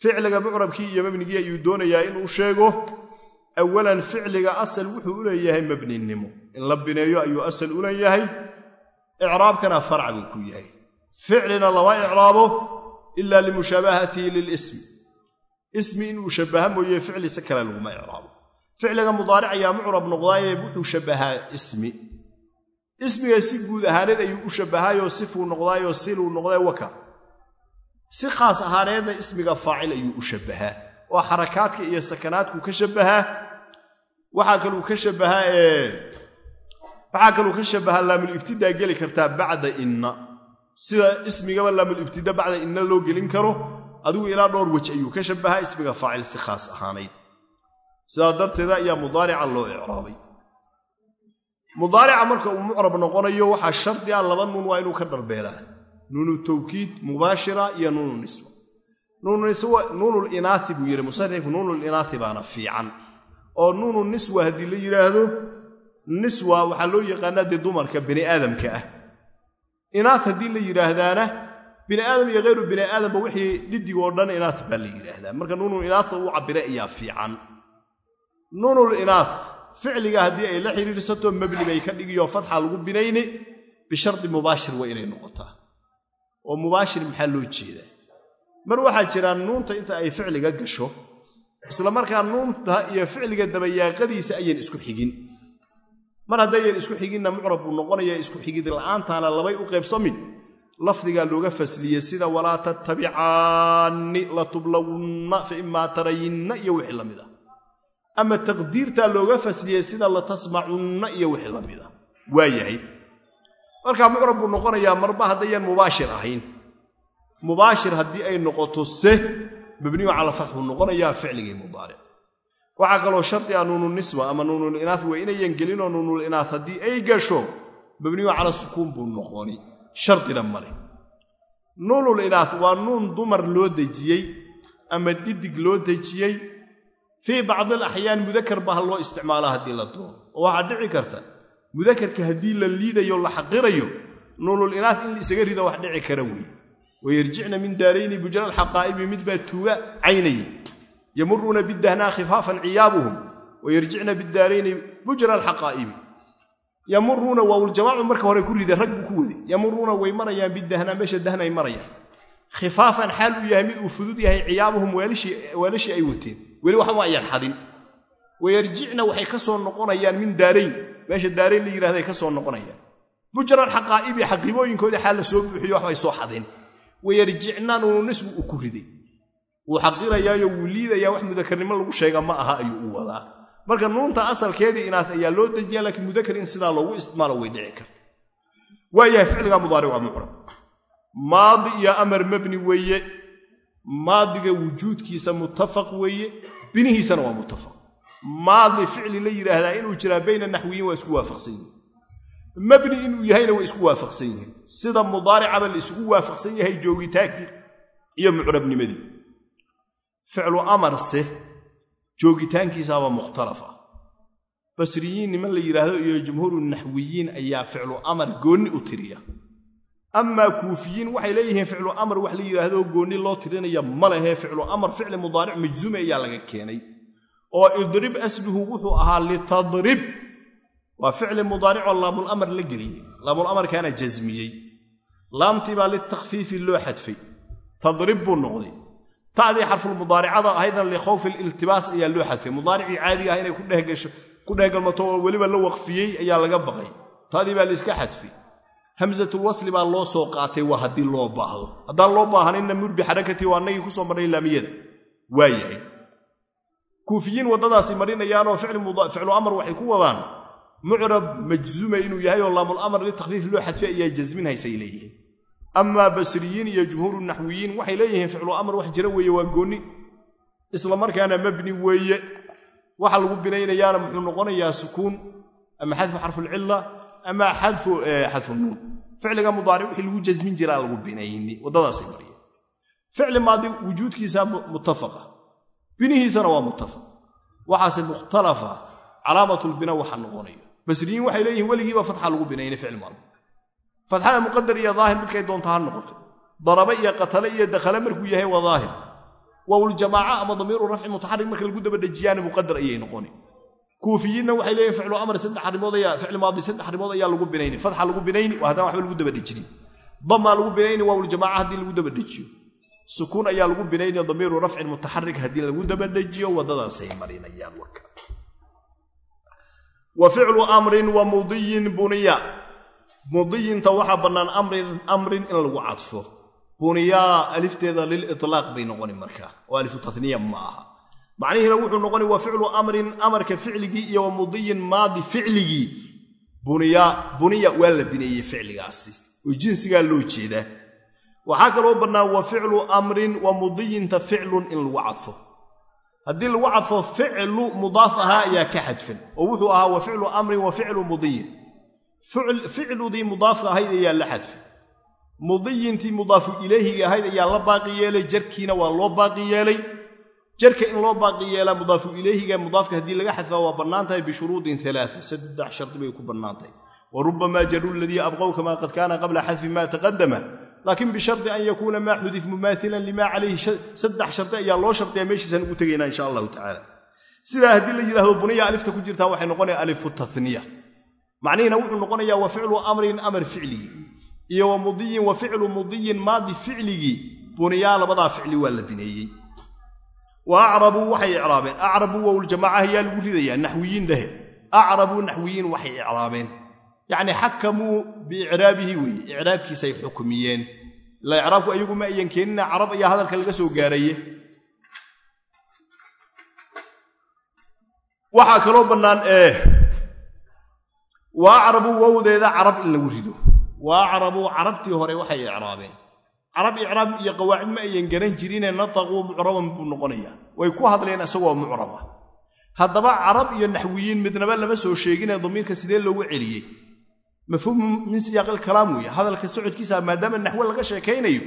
ficliga mucrabkii iyo mabnigii ayuu doonayaa inuu sheego awalan ficliga asal wuxuu u leeyahay mabninimo. In la bineeyo ayuu asal u leeyahay icraabkana farc buu ku yahay. Ficlina lama icraabo ila limushaabahatihi lilismi. Ismi inuu shabbaha mooye ficli si kale laguma icraabo. Ficliga mudaaric ayaa mucrab noqdaaye wuxuu shabbahaa ismi. Ismiga si guud ahaaneed ayuu u shabbahaayoo sifuu noqdaayoo siluu noqday waka. Si khaas ahaaneedna ismiga faacil ayuu u shabbahaa oo xarakaadka iyo sakanaadku ka shabbahaa waxaa kaluu ka shabbahaa waxaa kaluu ka shabbahaa laamulibtidaa geli kartaa bacda inna. Sida ismigaba laamulibtida bacda inna loo gelin karo adigu ilaa dhowr wej ayuu ka shabbahaa ismiga faacil si khaas ahaanayd. Sidaa darteeda ayaa mudaarica loo icraabay. Mudaarica marka uu mucrab noqonayo waxaa shardi ah laba nuun waa inuu ka dharbeelaa nuunu tawkiid mubaashira iyo nuunu niswa. Nuunul inaai buu yidhi musanifku nuunul inaai baana fiican. Oo nuunu niswa haddii la yidhaahdo niswa waxaa loo yaqaanaa dee dumarka bini aadamka ah. Inaa haddii la yidhaahdaana bini aadam iyo hayru bini aadamba wixii dhidig oo dhan inaa baa la yidhaahdaa. Marka nuunul inaaa uu cabira ayaa fiican. Nuunul inaa ficliga haddii ay la xidhiidhsato mabni bay ka dhigiyo fatxa lagu binayni bishardi mubaashir waa inay noqotaa. Oo mubaashir maxaa loo jeedaa? Mar waxaa jira nuunta inta ay ficliga gasho isla markaa nuunta iyo ficliga dabayaaqadiisa ayaan isku xigin mar haddayan isku xiginna mucrab buu noqonaya isku xigid la'aantaana labay u qaybsamin lafdigaa looga fasliyey sida walaa tattabicaanni latublawunna fa imaa tarayinna iyo wixii la mid a ama taqdiirtaa looga fasliyey sida latasmacunna iyo wixii la mid a waa yahay. Markaa mucrab buu noqonayaa marba haddayan mubaashir ahayn. Mubaashir haddii ay noqoto se mabniyu cala fatx buu noqonayaa ficligii mudaaric waxaa kaloo shardi ah nuunu niswa ama nuunul inaah waa inayan gelinoo nuunul inaah haddii ay gasho mabniyu cala sukuun buu noqoni. Shardina male nuunul inaah waa nuun dumar loo dejiyey ama dhidig loo dejiyey. Fii bacdi alaxyaan mudakar ba ha loo isticmaala haddii la doono. Oo waxaa dhici karta mudakarka haddii la liidayo la xaqirayo nuunul inaah in isaga rida wax dhici kara weeye. Wayarjicna min daarayni bujra alxaqaa'ibi midbaa tuuga caynaya yamuruuna bidahnaa khifaafan ciyaabuhum wayarjicna bidaarayni bujra alxaqaa'ibi yamuruuna waawljamaacu marka hore ku rida rag buu ku waday yamuruuna way marayaan bidahnaa meesha dahnay marayaan khifaafan xaal uu yahay mid uu fudud yahay ciyaabuhum weelashii ay wateen weli waxba ayaan xadin wayarjicna waxay ka soo noqonayaan min daarayn meesha daarayn la yidhahday ka soo noqonayaan bujra alxaqaa'ibi xaqiibooyinkoodii xaal riday wuu xaqirayaayo wuu liidayaa wax mudakarnimo lagu sheega ma aha ayuu u wadaa. Marka nuunta asalkeedii inaas ayaa loo dejiya laakiin mudakar in sidaa loogu isticmaalo way dhici karta. Waayahay ficliga mudaaric waa mucrab maadi iyo amar mabni weeye. Maadiga wujuudkiisa muttafaq weeye. Binihiisana waa muttafaq. Maadi ficli la yidhaahdaa inuu jiraa bayna naxwiyiin waa isku waafaqsan yihiin mabni inuu yahayna way isku waafaqsan yihiin. Sida mudaaricaba la isugu waafaqsan yahay joogitaankii iyo mucrabnimadii ficlu amarse joogitaankiisaaba mukhtalaf ah basriyiin niman la yidhaahdo iyo jumhuuru naxwiyiin ayaa ficlu amar goonni u tiriya. Amaa kuufiyiin waxay leeyihiin ficlu amar wax la yidhaahdo goonni loo tirinaya ma lehe ficlu amar ficli mudaaric majzuume ayaa laga keenay. Oo idrib asluhu wuxuu ahaa litadrib. Waa ficli mudaaricoo laamulamar la geliyey laamulamarkaana jasmiyey laamtii baa litakfiifi loo xadfay. Tadrib buu noqday ta'dii xarfulmudaaricada ahaydan likhawfi liltibaas ayaa loo xadfay mudaaricii caadiga ah inay ku dhehgalmato oo weliba la waqfiyey ayaa laga baqay. Ta'dii baa layska xadfay hamsatulwasli baa loo soo qaatay waa haddii loo baahdo. Haddaan loo baahaninna murbi xarakatii waa annagii ku soo marnay laamiyada. Waa yahay. Kuufiyiin waddadaasi marinayaanoo ficlu amar waxay ku wadaan mucrab majzuuma inuu yahay oo laamulamar litakfiif loo xadfay ayaa jasminhaysay leeyihiin amaa basriyiin iyo jumhuuru naxwiyiin waxay leeyihiin ficlu amar wax jira weeye waa goonni isla markaana mabni weeye. Waxa lagu binaynayaana muxuu noqonayaa sukuun ama xadfu xarfulcilla ama xadfu nuun. Ficliga mudaaric wixii lagu jasmin jiraa lagu binayni waddadaasay mariyeen. Ficli maadi wujuudkiisa muttafaqa. Binihiisana waa muttafaq waxaase mukhtalafa calaamatulbina waxa noqonayo. Basriyiin waxay leeyihiin weligiiba fatxa lagu binayni ficil maadi fatxada muqadar iyo daahir midkay doonta ha noqoto. Daraba iyo qatale iyo dakhale markuu yahay waa daahir. Waawljamaaca ama damiiru rafci mutaxarik marka lagu daba dejiyaana muqadar ayay noqoni kuufiyiinna waxay leeyihiin ficlu amr saddex arrimood ficli maadi saddex arrimood ayaa lagu binayni. Fatxa lagu binayni haddaan waxba lagu daba dhejinin damaa lagu binayni waawljamaaca haddii lagu daba dejiyo sukuun ayaa lagu binayni damiiru rafcin mutaxarik haddii lagu daba dejiyo waddadaasay marinayaan warka. Wa ficlu amrin wa mudiyin buniya mudiyinta waxaa bannaan amrin in lagu cadfo. Buniyaa alifteeda lililaaq bay noqoni markaa oo alifu taniya ma aha. Macnihiina wuxuu noqoni waa ficlu amrin amarka ficligii iyo wa mudiyin maadi ficligii. Buniya waa la bineeyey ficligaasi. Oo jinsigaa loo jeedaa waxaa kaloo bannaan wa ficlu amrin wa mudiyinta ficlun in lagu cadfo. Haddii lagu cadfo ficlu mudaaf ahaa ayaa ka xadfan. Oo wuxuu ahaa wa ficlu amrin wa ficlu mudiyin ficludii mudaafka ahayd ayaa la xadfay mudiyintii mudaafu ilayhiga ahayd ayaa la baaqi yeelay jarkiina waa loo baaqi yeelay jarka in loo baaqi yeelaa mudaafu ilayhiga mudaafka haddii laga xadfaa waa bannaan tahay bishuruudin alaaa saddex shardi bay ku bannaan tahay wa rubamaa jaru ladii abqow kamaa qad kaana qabla xadfi ma taqadama laakiin bishardi an yakuuna maa xudif mumaailan limaa calayhi saddex shardi ayaa loo shardiya meeshiisaan ugu tegaynaa insha allahu tacala sidaa haddii la yidhahdo buniya alifta ku jirtaa waxay noqonaya alifu taniya macnihiina wuxuu noqonayaa wa ficlu amrin amar ficligii iyo wa mudiyin wa ficlu mudiyin maadi ficligii buniyaa labadaa ficli waa la bineeyey. Wa acrabuu waxay icraabeen. Acrabuu wowljamaaca ayaa lagu ridayaa naxwiyiin dhahe acrabuu naxwiyiin waxay icraabeen. Yacni xakamuu biicraabihi weeye icraabkiisay xukmiyeen ila icraabku ayagu ma ayan keenina carab ayaa hadalka laga soo gaaraye. Waxaa kaloo bannaan ee wa acrabuu wowdeeda carab in lagu rido. Wa acrabuu carabtii hore waxay icraabeen. Carab icraab iyo qawaacid ma ayan garan jirine nataquu mucraban buu noqonayaa way ku hadleen isagoo mucraba haddaba carab iyo naxwiyiin midnaba lama soo sheeginee damiirka sidee loogu celiyey. Mafhuumu min siyaaqil kalaam weeye. Hadalka socodkiisa maadaama naxwe laga sheekaynayo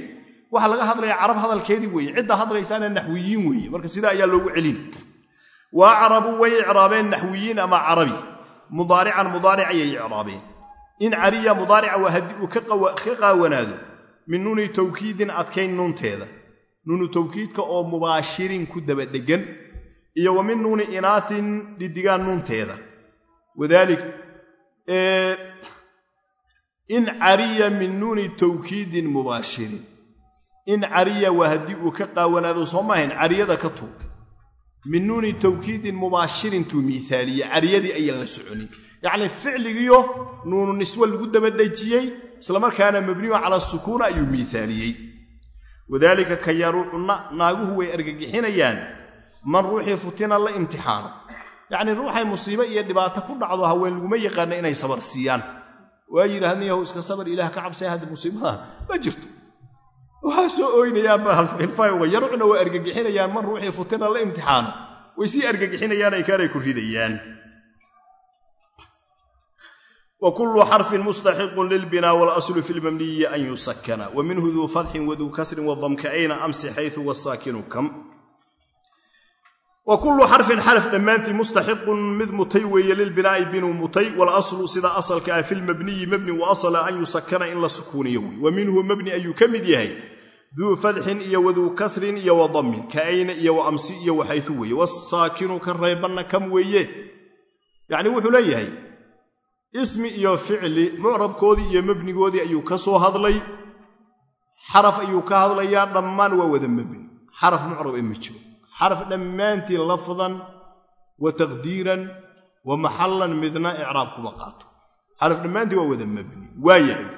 waxaa laga hadlaya carab hadalkeedii weeye. Cidda hadlaysaana naxwiyiin weeye. Marka sidaa ayaa loogu celin. Wa acrabuu way icraabeen naxwiyiin ama carabi mudaarican mudaaric ayay icraabeen. In cariya mudaarica waa haddii uu ka qaawanaado min nuuni tawkiidin adkayn nuunteeda. Nuunu tawkiidka oo mubaashirin ku dabadhegan iyo wa min nuuni inaasin dhidigaan nuunteeda. Wadaalik in cariya min nuuni tawkiidin mubaashirin. In cariya waa haddii uu ka qaawanaado soo maahayn cariyada ka tuub min nuuni tawkiidin mubaashirintuu miiaaliye cariyadii ayaan la soconin. Yacnii ficligiyo nuunu niswe lagu dabadhejiyey islamarkaana mabniyu cala sukuuna ayuu miisaaliyey wadaalika ka yaruucuna naaguhu way argagixinayaan man ruuxii futina la imtixaano. Yacnii ruuxay musiibe iyo dhibaato ku dhacdo haween laguma yaqaana inay sabar siiyaan. Waa yidhaahdan yahow iska sabar ilaah ka cabsaya hadda musiibadaha ma jirto waxaa soo ooynayaanba hilfayga yaruucna waa argagixinayaan man ruuxii futina la imtixaano. Way sii argagixinayaan ay kaanay ku ridayaan. Wa kullu xarfin mustaxiqun lilbinaa walaslu fi lmabniyi an yusakana wa minhu duu fatxin waduu kasrin wadamka'ayna amsi xaytu wasaakinu kam wa kullu xarfin xaraf dhammaantii mustaxiqun mid mutay weeye lilbinaa'i binuu mutay walaslu sida asalka ah filmabniyi mabni wa asala an yusakana in la sukuuniyo wey wa minhu mabni ayuu ka mid yahay duu fadxin iyo waduu kasrin iyo wa dammin ka ayna iyo wa amsi iyo waxaytu weeye. Wasaakinu ka reebanna kam weeye. Yacni wuxuu leeyahay ismi iyo ficli mucrabkoodii iyo mabnigoodii ayuu ka soo hadlay xaraf ayuu ka hadlayaa dhammaan waa wada mabni xaraf mucrab ma jiro xaraf dhammaantii lafdan wa taqdiiran wa maxallan midna icraab kuma qaato. Xaraf dhammaantii waa wada mabni waa yahay.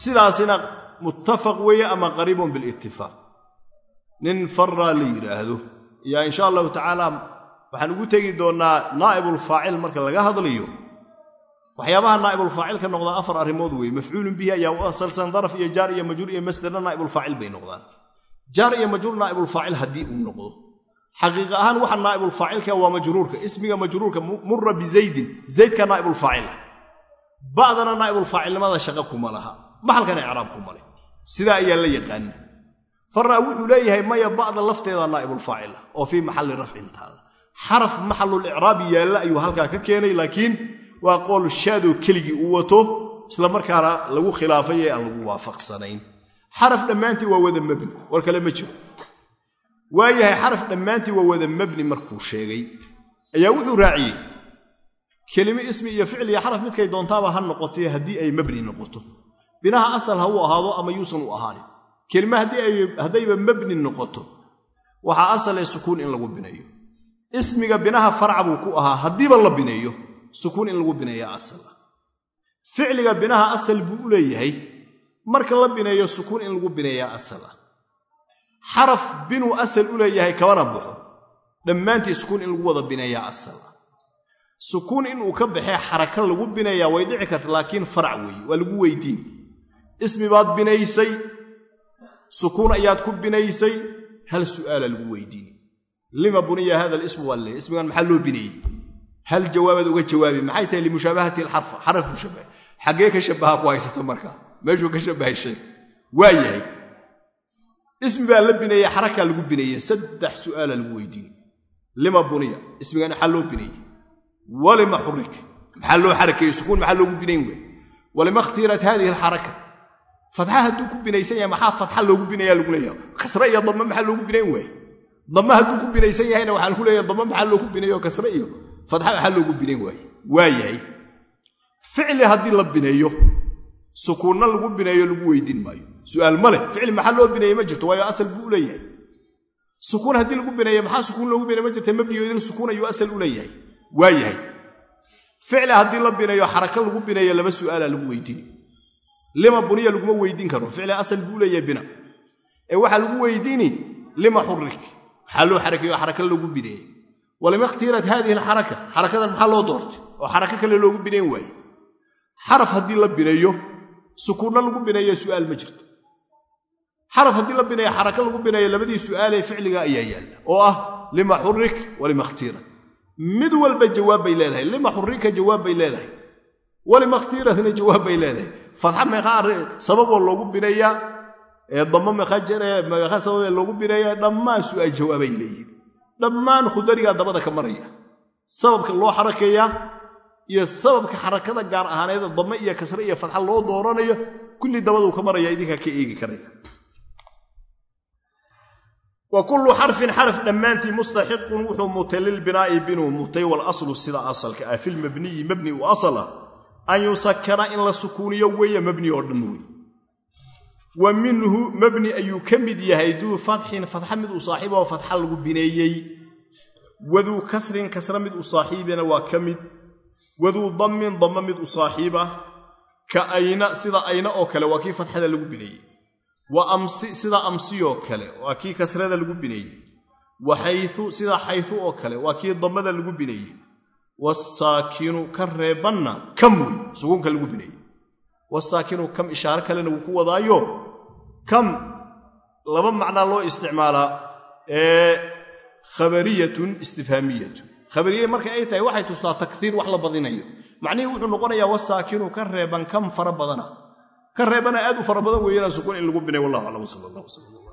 Sidaasina muttafaq weeye ama qariibun bilitifaaq nin faraa la yidhaahdo yaa insha allahu tacaala waxaan ugu tegi doonnaa naa'ibulfaacil marka laga hadlayo. Waxyaabaha naa'ibulfaacil ka noqdaa afar arrimood weeye. Mafcuulun bihi ayaa u asalsan daraf iyo jaar iyo majruur iyo masderna naa'ibulfaacil bay noqdaan jaar iyo majruur naa'ibulfaacil haddii uu noqdo. Xaqiiqa ahaan waxa naa'ibulfaacilka waa majruurka ismiga majruurka mura bizaydin zaydka naa'ibulfaacil ah ba'dana naa'ibulfaacilnimada shaqa kuma laha maxalkana icraab kuma leh. Sidaa ayaa la yaqaana faraa wuxuu leeyahay maya ba'da lafteeda naa'ibulfaacil ah oo fii maxalli rafcintaada xaraf maxalulicraabi yaalla ayuu halkaa ka keenay laakiin waa qool shaadoo keligii uu wato isla markaana lagu khilaafay ee aan lagu waafaqsanayn xaraf dhammaantii waa wada mabni war kale ma jiro. Waayahay xaraf dhammaantii waa wada mabni markuu sheegay. Ayaa wuxuu raaciyey kelime ismi iyo ficli iyo xaraf midkay doontaaba ha noqotay haddii ay mabni noqoto. Binaha asal ha uu ahaado ama yuusan u ahaanin kelime haddayba mabni noqoto waxaa asal ee sukuun in lagu bineeyo ismiga binaha farca buu ku ahaa haddiiba la bineeyo sukuun in lagu bineeya ficliga binaha asal buu u leeyahay marka la bineeyo sukuun in lagu bineeyaa asal ah. Xaraf binuu asal u leeyahay kabana baxo dhammaantii sukuun in lagu wada bineeyaa asal ah. Sukuun inuu ka baxee xaraka lagu bineeyaa way dhici karta laakiin farac weeye waa lagu weydiin. Ismi baad binaysay sukuun ayaad ku binaysay hal su'aala lagu weydiin. Lima buniya hada alismu waa leey ismigan maxaa loo bineeyey? Hal jawaabaad uga jawaabi maxay tahay limushaabahati alxarfa xarafuu shabaha xaggee ka shabaha ku haysata marka meeshuu ka shabahay waa yahay ismi baa la bineeyey xarakaa lagu bineeyey saddex su'aala lagu weydiin lima buniya ismigan maxaa loo bineeyey walima xurik maxaa loo xarakeeyey sukuun maxaa loogu binayn waay walima ikhtiirat hadihi alxaraka. Fatxa hadduu ku binaysan yahay maxaa fatxa loogu binaya lagu leeyahay? Kasre iyo dame maxaa loogu binayn waaye dame hadduu ku binaysan yahayna waxaan ku leeyahay dame maxaa loogu binayo? Kasre iyo fatxa maxaa loogu binayn waaye waa yahay ficli haddii la bineeyo sukuunna lagu bineeyo lagu weydiin maayo. Su'aal ma leh. Ficli maxaa loo bineeyey ma jirto? Waayo asal buu u sukuun haddii lagu bineeye maxaa sukuun loogu bineeye ma jirta mabnigoodin sukuun ayuu asal u leeyahay. Ficli haddii la bineeyo xaraka lagu bineeyo laba su'aala lagu weydiini lima buniya laguma weydiin karo. Ficli asal buu leeyahay bina. Ee waxaa lagu weydiini lima xurik maxaa loo xarakeeyo xaraka loogu bineeyey. Walima ikhtiirat haadihi alxaraka. Xarakadan maxaa loo doortay? Oo xarako kale loogu binayn waaye. Xaraf haddii la bineeyo sukuunna lagu bineeyo su'aal ma jirto. Xaraf haddii la bineeyo xaraka lagu bineeyo labadii su'aalee ficliga ayaa yaalla oo ah lima xurik walima ikhtiirat. Mid walba jawaab bay leedahay lima xurika jawaab bay leedahay walima ikhtiiratna jawaab bay leedahay. Fatxa meeqaa sababoo loogu bineeyaa ee damo meeqaa jare meeqaa sababee loogu bineeyaa dhammaan su'aal jawaabay leeyihiin dhammaan khudarigaa dabada ka maraya. Sababka loo xarakeeyaa iyo sababka xarakada gaar ahaaneeda dame iyo kasre iyo fatxa loo dooranayo kulli dabaduu ka maraya idinkaa ka eegi karaya. Wa kullu xarfin xarf dhammaantii mustaxiqun wuxuu mutay lilbinaa'i binuu mutay walaslu sida asalka ah filmabniyi mabni u asala an yusakana in la sukuuniyo weeye mabni oo dhan wey wa minhu mabni ayuu ka mid yahay duu fatxin fatxa mid u saaxiiba oo fatxa lagu bineeyey. Waduu kasrin kasra mid u saaxiibina waa ka mid waduu dammin damma mid u saaxiiba. Ka ayna sida ayna oo kale waa kii fatxada lagu bineeyey wa amsi sida amsiyoo kale waa kii kasrada lagu bineeyey wa xayu sida xayu oo kale waa kii dammada lagu bineeyey wasaakinu ka reebanna kam wey sukuunka lagu bineeyey wasaakinu kam ishaaro kalena wuu ku wadaayo? Kam laba macnaa loo isticmaalaa. Ee khabariyatun istifhaamiyatun khabariye marka ay tahay waxay tustaa takiir wax la badinayo. Macnihii wuxuu noqonayaa wasaakinu ka reeban kam fara badana. Ka reebana aad u fara badan weeyaan sukun in lagu binay wallahu aclam sal allah wasalam